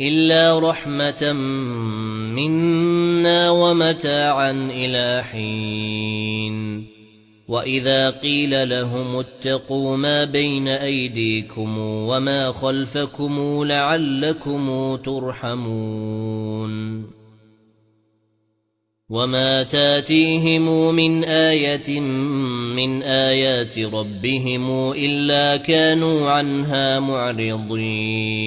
إِلَّا رَحْمَةً مِنَّا وَمَتَاعًا إِلَى حِينٍ وَإِذَا قِيلَ لَهُمُ اتَّقُوا مَا بَيْنَ أَيْدِيكُمْ وَمَا خَلْفَكُمْ لَعَلَّكُمْ تُرْحَمُونَ وَمَا تَأْتِيهِمْ مِنْ آيَةٍ مِنْ آيَاتِ رَبِّهِمْ إِلَّا كَانُوا عَنْهَا مُعْرِضِينَ